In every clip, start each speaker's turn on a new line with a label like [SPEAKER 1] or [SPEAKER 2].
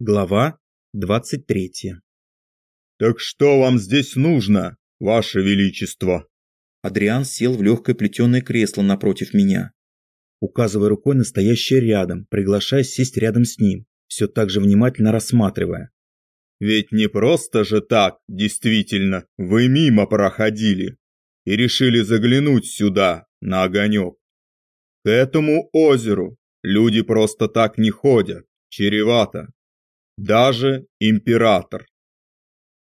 [SPEAKER 1] Глава 23
[SPEAKER 2] «Так что вам здесь нужно, ваше величество?»
[SPEAKER 1] Адриан сел в легкое плетеное кресло напротив меня, указывая рукой на стоящее рядом, приглашая сесть рядом с ним, все так же внимательно рассматривая.
[SPEAKER 2] «Ведь не просто же так, действительно, вы мимо проходили и решили заглянуть сюда, на огонек. К этому озеру люди просто так не ходят, чревато. Даже император.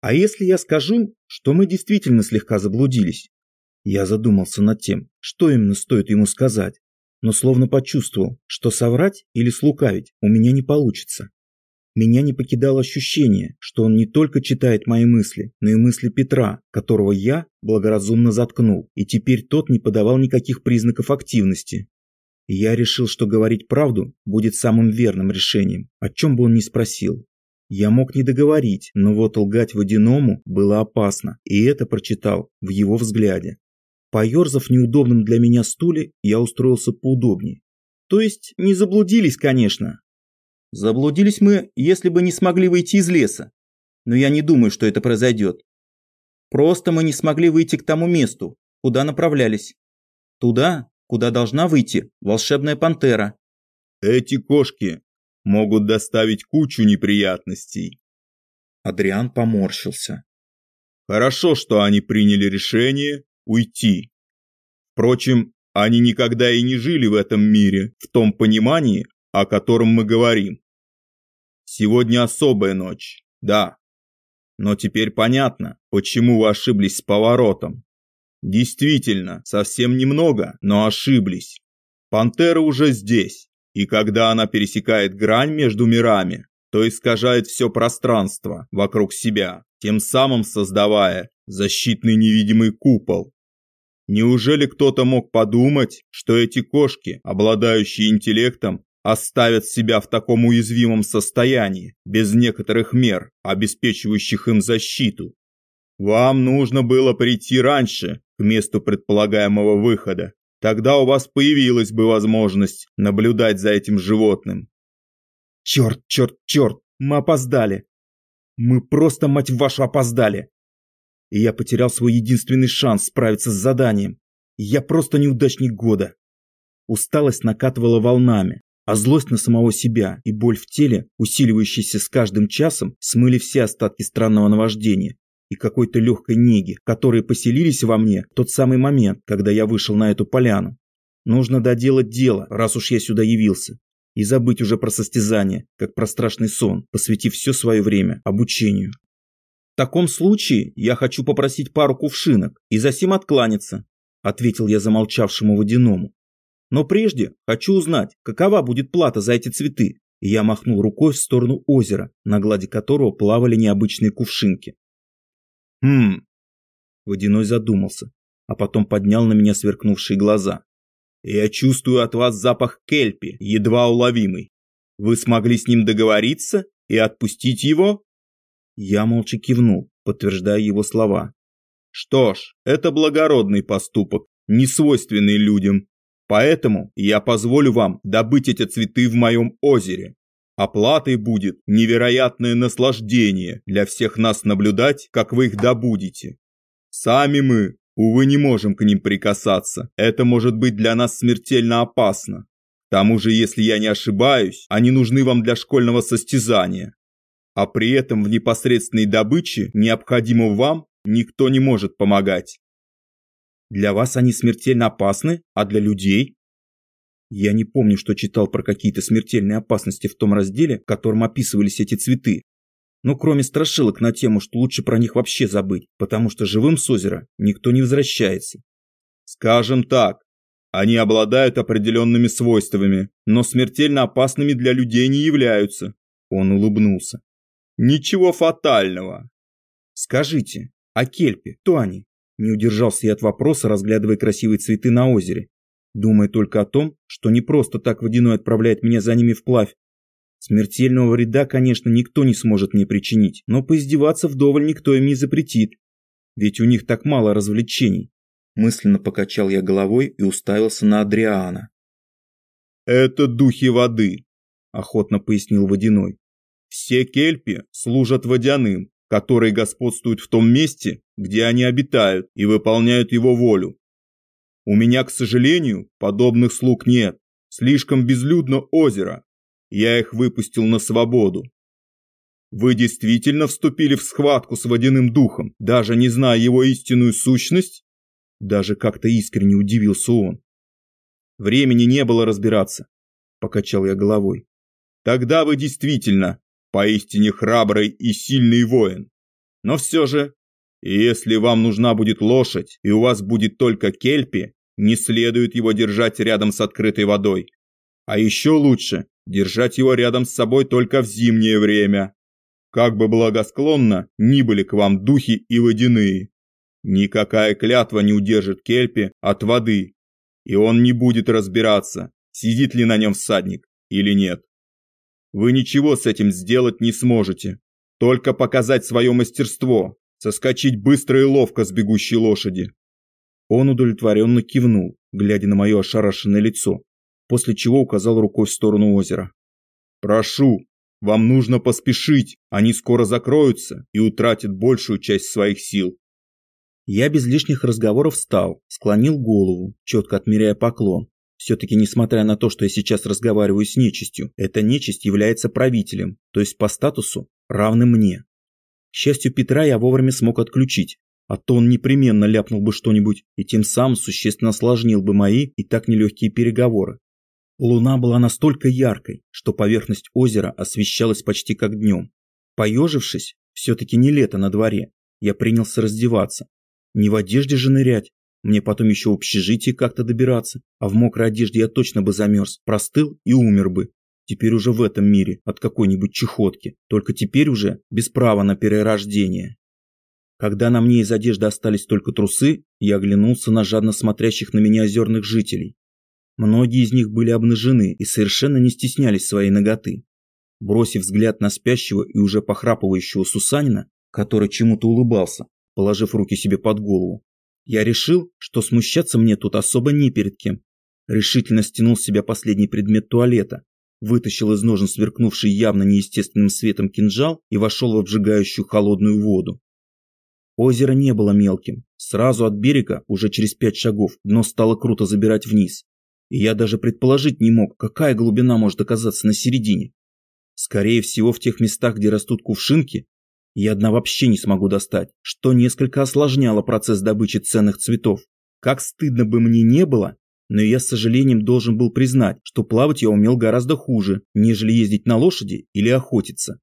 [SPEAKER 1] А если я скажу, что мы действительно слегка заблудились? Я задумался над тем, что именно стоит ему сказать, но словно почувствовал, что соврать или слукавить у меня не получится. Меня не покидало ощущение, что он не только читает мои мысли, но и мысли Петра, которого я благоразумно заткнул, и теперь тот не подавал никаких признаков активности, я решил, что говорить правду будет самым верным решением, о чем бы он ни спросил. Я мог не договорить, но вот лгать водяному было опасно, и это прочитал в его взгляде. Поерзав в неудобном для меня стуле, я устроился поудобнее. То есть не заблудились, конечно. Заблудились мы, если бы не смогли выйти из леса. Но я не думаю, что это произойдет. Просто мы не смогли выйти к тому месту, куда направлялись. Туда, куда должна выйти волшебная пантера.
[SPEAKER 2] Эти кошки могут доставить кучу неприятностей.
[SPEAKER 1] Адриан поморщился.
[SPEAKER 2] Хорошо, что они приняли решение уйти. Впрочем, они никогда и не жили в этом мире в том понимании, о котором мы говорим. Сегодня особая ночь, да. Но теперь понятно, почему вы ошиблись с поворотом. Действительно, совсем немного, но ошиблись. Пантера уже здесь, и когда она пересекает грань между мирами, то искажает все пространство вокруг себя, тем самым создавая защитный невидимый купол. Неужели кто-то мог подумать, что эти кошки, обладающие интеллектом, оставят себя в таком уязвимом состоянии, без некоторых мер, обеспечивающих им защиту? Вам нужно было прийти раньше, к месту предполагаемого выхода. Тогда у вас появилась бы возможность наблюдать за этим животным.
[SPEAKER 1] Черт, черт, черт, мы опоздали. Мы просто, мать вашу, опоздали. И я потерял свой единственный шанс справиться с заданием. Я просто неудачник года. Усталость накатывала волнами, а злость на самого себя и боль в теле, усиливающиеся с каждым часом, смыли все остатки странного наваждения и какой-то легкой неги, которые поселились во мне в тот самый момент, когда я вышел на эту поляну. Нужно доделать дело, раз уж я сюда явился, и забыть уже про состязание, как про страшный сон, посвятив все свое время обучению. В таком случае я хочу попросить пару кувшинок и засим откланяться, ответил я замолчавшему водяному. Но прежде хочу узнать, какова будет плата за эти цветы. И я махнул рукой в сторону озера, на глади которого плавали необычные кувшинки.
[SPEAKER 2] Хм.
[SPEAKER 1] Водяной задумался, а потом поднял на меня сверкнувшие глаза.
[SPEAKER 2] Я чувствую от вас запах кельпи, едва уловимый. Вы смогли с ним договориться и отпустить его?
[SPEAKER 1] Я молча кивнул, подтверждая его слова.
[SPEAKER 2] Что ж, это благородный поступок, не свойственный людям. Поэтому я позволю вам добыть эти цветы в моем озере. Оплатой будет невероятное наслаждение для всех нас наблюдать, как вы их добудете. Сами мы, увы, не можем к ним прикасаться. Это может быть для нас смертельно опасно. К тому же, если я не ошибаюсь, они нужны вам для школьного состязания. А при этом в непосредственной добыче необходимым вам никто не может помогать.
[SPEAKER 1] Для вас они смертельно опасны, а для людей? Я не помню, что читал про какие-то смертельные опасности в том разделе, в котором описывались эти цветы. Но кроме страшилок на тему, что лучше про них вообще забыть, потому что живым с озера никто не возвращается.
[SPEAKER 2] Скажем так, они обладают определенными свойствами, но смертельно опасными для людей не являются. Он улыбнулся. Ничего фатального.
[SPEAKER 1] Скажите, а кельпи, кто они? Не удержался я от вопроса, разглядывая красивые цветы на озере думая только о том, что не просто так водяной отправляет меня за ними вплавь. Смертельного вреда, конечно, никто не сможет мне причинить, но поиздеваться вдоволь никто им не запретит. Ведь у них так мало развлечений. Мысленно покачал я головой и уставился на Адриана.
[SPEAKER 2] «Это духи воды», –
[SPEAKER 1] охотно пояснил Водяной.
[SPEAKER 2] Все кельпи служат водяным, которые господствуют в том месте, где они обитают и выполняют его волю. У меня, к сожалению, подобных слуг нет. Слишком безлюдно озеро. Я их выпустил на свободу. Вы действительно вступили в схватку с водяным духом, даже не зная его истинную сущность? Даже как-то искренне удивился он. Времени не было разбираться, покачал я головой. Тогда вы действительно поистине храбрый и сильный воин. Но все же, если вам нужна будет лошадь и у вас будет только кельпи, не следует его держать рядом с открытой водой. А еще лучше держать его рядом с собой только в зимнее время. Как бы благосклонно ни были к вам духи и водяные. Никакая клятва не удержит Кельпи от воды, и он не будет разбираться, сидит ли на нем всадник или нет. Вы ничего с этим сделать не сможете, только показать свое мастерство, соскочить быстро и ловко с бегущей лошади. Он удовлетворенно кивнул, глядя на мое ошарашенное лицо, после чего указал рукой в сторону озера. «Прошу, вам нужно поспешить, они скоро закроются и утратят большую часть своих сил.
[SPEAKER 1] Я без лишних разговоров встал, склонил голову, четко отмеряя поклон. Все-таки, несмотря на то, что я сейчас разговариваю с нечистью, эта нечисть является правителем, то есть по статусу равным мне. К счастью Петра я вовремя смог отключить, а то он непременно ляпнул бы что-нибудь и тем самым существенно осложнил бы мои и так нелегкие переговоры. Луна была настолько яркой, что поверхность озера освещалась почти как днем. Поежившись, все-таки не лето на дворе, я принялся раздеваться. Не в одежде же нырять, мне потом еще в общежитие как-то добираться, а в мокрой одежде я точно бы замерз, простыл и умер бы. Теперь уже в этом мире от какой-нибудь чехотки, только теперь уже без права на перерождение. Когда на мне из одежды остались только трусы, я оглянулся на жадно смотрящих на меня озерных жителей. Многие из них были обнажены и совершенно не стеснялись своей ноготы. Бросив взгляд на спящего и уже похрапывающего Сусанина, который чему-то улыбался, положив руки себе под голову, я решил, что смущаться мне тут особо не перед кем. Решительно стянул с себя последний предмет туалета, вытащил из ножен сверкнувший явно неестественным светом кинжал и вошел в обжигающую холодную воду. Озеро не было мелким. Сразу от берега, уже через пять шагов, дно стало круто забирать вниз и я даже предположить не мог, какая глубина может оказаться на середине. Скорее всего, в тех местах, где растут кувшинки, я одна вообще не смогу достать, что несколько осложняло процесс добычи ценных цветов. Как стыдно бы мне не было, но я с сожалением должен был признать, что плавать я умел гораздо хуже, нежели ездить на лошади или охотиться.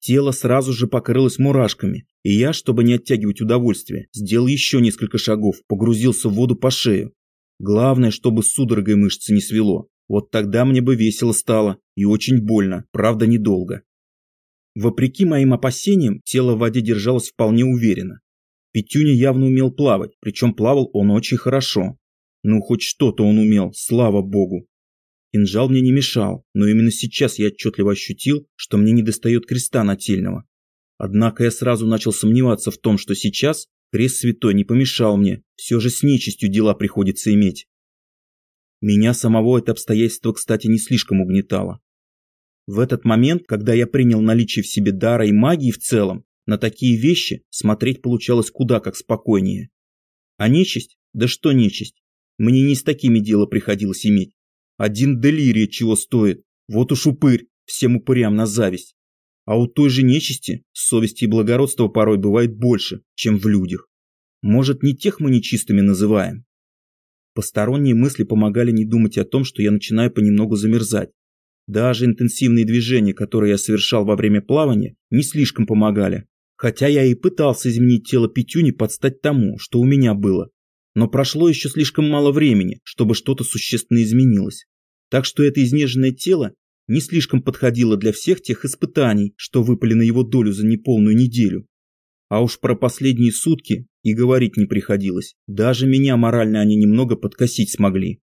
[SPEAKER 1] Тело сразу же покрылось мурашками, и я, чтобы не оттягивать удовольствие, сделал еще несколько шагов, погрузился в воду по шею, Главное, чтобы судорогой мышцы не свело. Вот тогда мне бы весело стало и очень больно, правда недолго. Вопреки моим опасениям, тело в воде держалось вполне уверенно. Петюня явно умел плавать, причем плавал он очень хорошо. Ну, хоть что-то он умел, слава богу. Кинжал мне не мешал, но именно сейчас я отчетливо ощутил, что мне недостает креста нательного. Однако я сразу начал сомневаться в том, что сейчас Крест святой не помешал мне, все же с нечистью дела приходится иметь. Меня самого это обстоятельство, кстати, не слишком угнетало. В этот момент, когда я принял наличие в себе дара и магии в целом, на такие вещи смотреть получалось куда как спокойнее. А нечисть? Да что нечисть? Мне не с такими дело приходилось иметь. Один делирия чего стоит, вот уж упырь, всем упырям на зависть. А у той же нечисти совести и благородства порой бывает больше, чем в людях. Может, не тех мы нечистыми называем? Посторонние мысли помогали не думать о том, что я начинаю понемногу замерзать. Даже интенсивные движения, которые я совершал во время плавания, не слишком помогали. Хотя я и пытался изменить тело Петюни под стать тому, что у меня было. Но прошло еще слишком мало времени, чтобы что-то существенно изменилось. Так что это изнеженное тело не слишком подходило для всех тех испытаний, что выпали на его долю за неполную неделю. А уж про последние сутки и говорить не приходилось. Даже меня морально они немного подкосить смогли.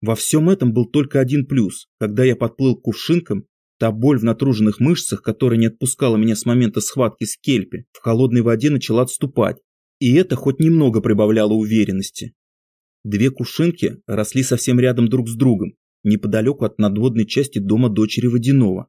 [SPEAKER 1] Во всем этом был только один плюс. Когда я подплыл к кувшинкам, та боль в натруженных мышцах, которая не отпускала меня с момента схватки с кельпи, в холодной воде начала отступать. И это хоть немного прибавляло уверенности. Две кувшинки росли совсем рядом друг с другом, неподалеку от надводной части дома дочери Водянова.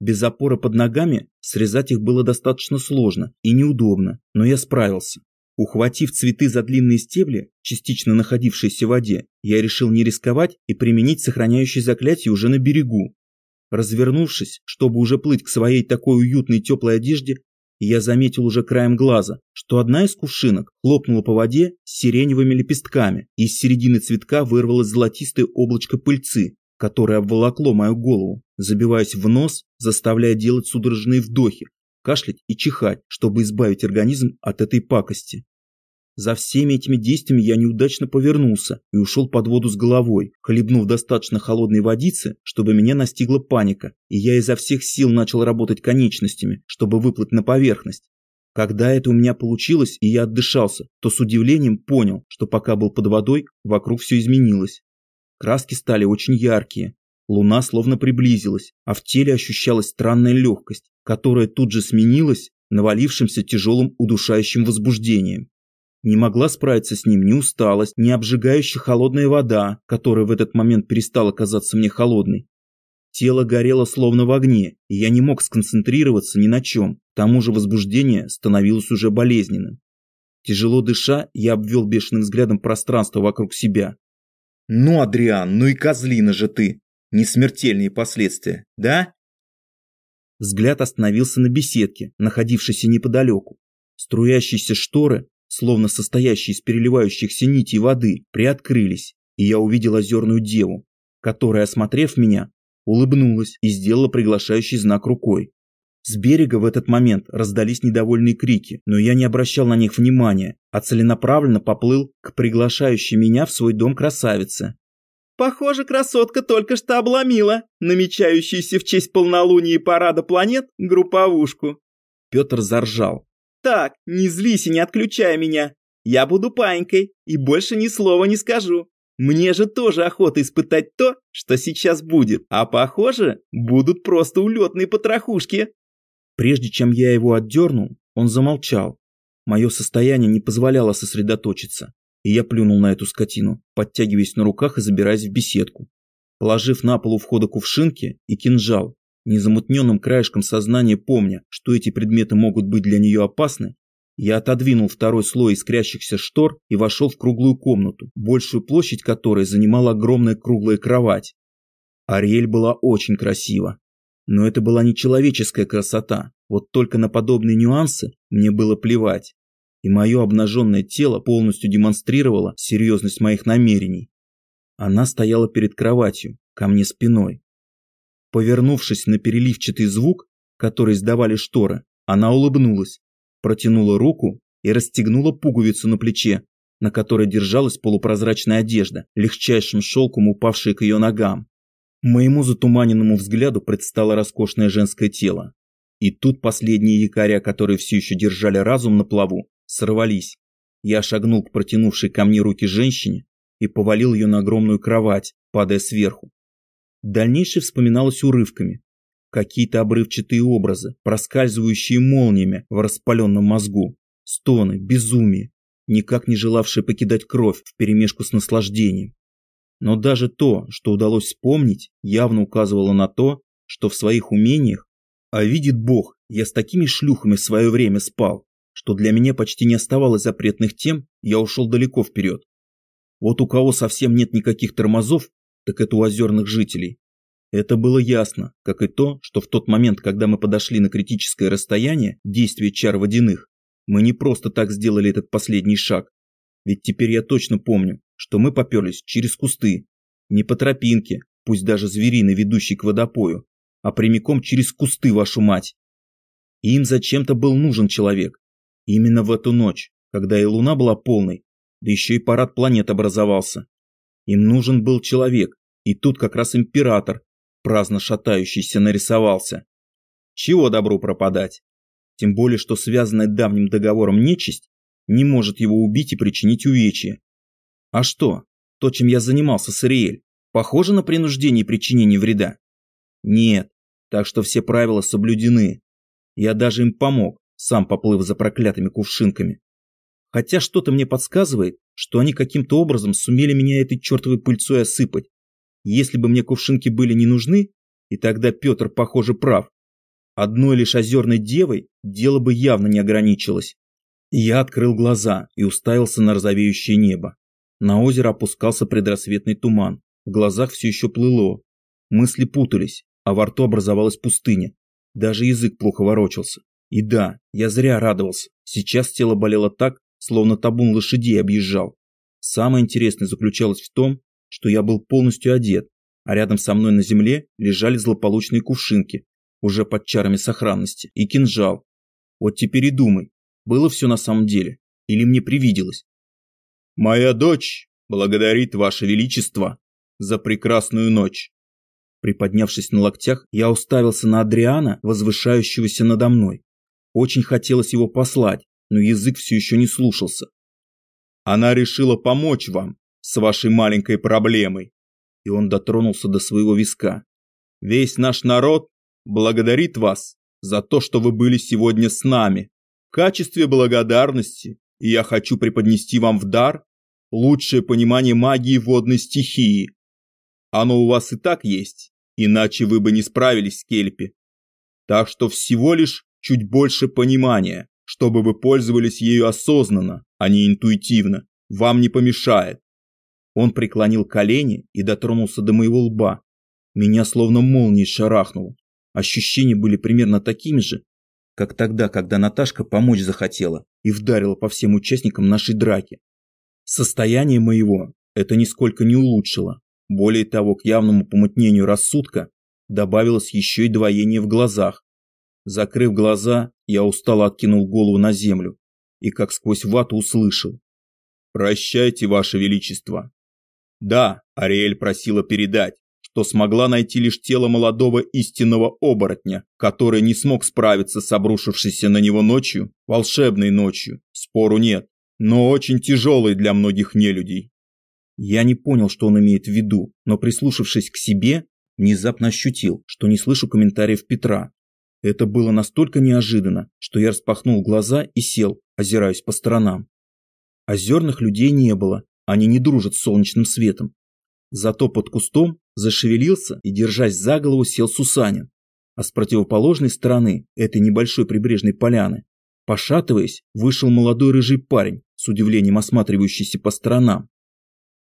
[SPEAKER 1] Без опоры под ногами срезать их было достаточно сложно и неудобно, но я справился. Ухватив цветы за длинные стебли, частично находившиеся в воде, я решил не рисковать и применить сохраняющее заклятие уже на берегу. Развернувшись, чтобы уже плыть к своей такой уютной теплой одежде, я заметил уже краем глаза, что одна из кувшинок хлопнула по воде с сиреневыми лепестками, и из середины цветка вырвалось золотистое облачко пыльцы, которое обволокло мою голову, забиваясь в нос, заставляя делать судорожные вдохи, кашлять и чихать, чтобы избавить организм от этой пакости. За всеми этими действиями я неудачно повернулся и ушел под воду с головой, хлебнув достаточно холодной водицы, чтобы меня настигла паника, и я изо всех сил начал работать конечностями, чтобы выплыть на поверхность. Когда это у меня получилось и я отдышался, то с удивлением понял, что пока был под водой, вокруг все изменилось. Краски стали очень яркие, луна словно приблизилась, а в теле ощущалась странная легкость, которая тут же сменилась навалившимся тяжелым удушающим возбуждением. Не могла справиться с ним ни усталость, ни обжигающая холодная вода, которая в этот момент перестала казаться мне холодной. Тело горело словно в огне, и я не мог сконцентрироваться ни на чем, к тому же возбуждение становилось уже болезненным. Тяжело дыша, я обвел бешеным взглядом пространство вокруг себя.
[SPEAKER 2] «Ну, Адриан, ну и козлина же ты! Не смертельные последствия, да?»
[SPEAKER 1] Взгляд остановился на беседке, находившейся неподалеку. Струящиеся шторы, словно состоящие из переливающихся нитей воды, приоткрылись, и я увидел озерную деву, которая, осмотрев меня, улыбнулась и сделала приглашающий знак рукой. С берега в этот момент раздались недовольные крики, но я не обращал на них внимания, а целенаправленно поплыл к приглашающей меня в свой дом красавице.
[SPEAKER 3] Похоже, красотка только что обломила намечающуюся в честь полнолуния парада планет групповушку.
[SPEAKER 1] Петр заржал.
[SPEAKER 3] Так, не злись и не отключай меня. Я буду панькой и больше ни слова не скажу. Мне же тоже охота испытать то, что сейчас будет, а похоже, будут просто улетные потрохушки.
[SPEAKER 1] Прежде чем я его отдернул, он замолчал. Мое состояние не позволяло сосредоточиться, и я плюнул на эту скотину, подтягиваясь на руках и забираясь в беседку. Положив на пол у входа кувшинки и кинжал, незамутненным краешком сознания помня, что эти предметы могут быть для нее опасны, я отодвинул второй слой искрящихся штор и вошел в круглую комнату, большую площадь которой занимала огромная круглая кровать. Ариэль была очень красива, но это была не человеческая красота, вот только на подобные нюансы мне было плевать. И мое обнаженное тело полностью демонстрировало серьезность моих намерений. Она стояла перед кроватью, ко мне спиной. Повернувшись на переливчатый звук, который издавали шторы, она улыбнулась, протянула руку и расстегнула пуговицу на плече, на которой держалась полупрозрачная одежда, легчайшим шелком упавшая к ее ногам. Моему затуманенному взгляду предстало роскошное женское тело. И тут последние якоря, которые все еще держали разум на плаву, сорвались. Я шагнул к протянувшей ко мне руки женщине и повалил ее на огромную кровать, падая сверху. Дальнейшее вспоминалось урывками. Какие-то обрывчатые образы, проскальзывающие молниями в распаленном мозгу. Стоны, безумие, никак не желавшие покидать кровь вперемешку с наслаждением. Но даже то, что удалось вспомнить, явно указывало на то, что в своих умениях, а видит Бог, я с такими шлюхами в свое время спал, что для меня почти не оставалось запретных тем, я ушел далеко вперед. Вот у кого совсем нет никаких тормозов, так это у озерных жителей. Это было ясно, как и то, что в тот момент, когда мы подошли на критическое расстояние действия чар водяных, мы не просто так сделали этот последний шаг. Ведь теперь я точно помню, что мы поперлись через кусты, не по тропинке, пусть даже звериной, ведущей к водопою, а прямиком через кусты, вашу мать. И им зачем-то был нужен человек. именно в эту ночь, когда и луна была полной, да еще и парад планет образовался. Им нужен был человек, и тут как раз император, праздно шатающийся, нарисовался. Чего добру пропадать? Тем более, что связанная давним договором нечисть не может его убить и причинить увечья. А что, то, чем я занимался с Ириэль, похоже на принуждение и причинение вреда? Нет, так что все правила соблюдены. Я даже им помог, сам поплыв за проклятыми кувшинками. Хотя что-то мне подсказывает, что они каким-то образом сумели меня этой чертовой пыльцой осыпать. Если бы мне кувшинки были не нужны, и тогда Петр, похоже, прав, Одной лишь озерной девой дело бы явно не ограничилось. Я открыл глаза и уставился на розовеющее небо. На озеро опускался предрассветный туман, в глазах все еще плыло. Мысли путались, а во рту образовалась пустыня. Даже язык плохо ворочался. И да, я зря радовался. Сейчас тело болело так, словно табун лошадей объезжал. Самое интересное заключалось в том, что я был полностью одет, а рядом со мной на земле лежали злополучные кувшинки, уже под чарами сохранности, и кинжал. Вот теперь и думай, было все на самом деле, или мне привиделось?
[SPEAKER 2] «Моя дочь благодарит Ваше Величество за прекрасную ночь».
[SPEAKER 1] Приподнявшись на локтях, я уставился на Адриана, возвышающегося надо мной. Очень хотелось его послать, но язык все еще не слушался.
[SPEAKER 2] Она решила помочь вам с вашей маленькой проблемой.
[SPEAKER 1] И он дотронулся до своего виска.
[SPEAKER 2] Весь наш народ благодарит вас за то, что вы были сегодня с нами. В качестве благодарности я хочу преподнести вам в дар лучшее понимание магии водной стихии. Оно у вас и так есть, иначе вы бы не справились с Кельпи. Так что всего лишь чуть больше понимания, чтобы вы пользовались ею осознанно, а не интуитивно. Вам не помешает.
[SPEAKER 1] Он преклонил колени и дотронулся до моего лба. Меня словно молнией шарахнуло. Ощущения были примерно такими же, как тогда, когда Наташка помочь захотела и вдарила по всем участникам нашей драки. Состояние моего это нисколько не улучшило. Более того, к явному помутнению рассудка добавилось еще и двоение в глазах. Закрыв глаза, я устало откинул голову на землю и как сквозь вату услышал.
[SPEAKER 2] «Прощайте, Ваше Величество». Да, Ариэль просила передать, что смогла найти лишь тело молодого истинного оборотня, который не смог справиться с обрушившейся на него ночью, волшебной ночью, спору нет, но очень тяжелой для многих нелюдей.
[SPEAKER 1] Я не понял, что он имеет в виду, но прислушавшись к себе, внезапно ощутил, что не слышу комментариев Петра. Это было настолько неожиданно, что я распахнул глаза и сел, озираясь по сторонам. Озерных людей не было, они не дружат с солнечным светом. Зато под кустом зашевелился и, держась за голову, сел Сусанин. А с противоположной стороны этой небольшой прибрежной поляны, пошатываясь, вышел молодой рыжий парень, с удивлением осматривающийся по сторонам.